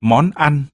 món ăn.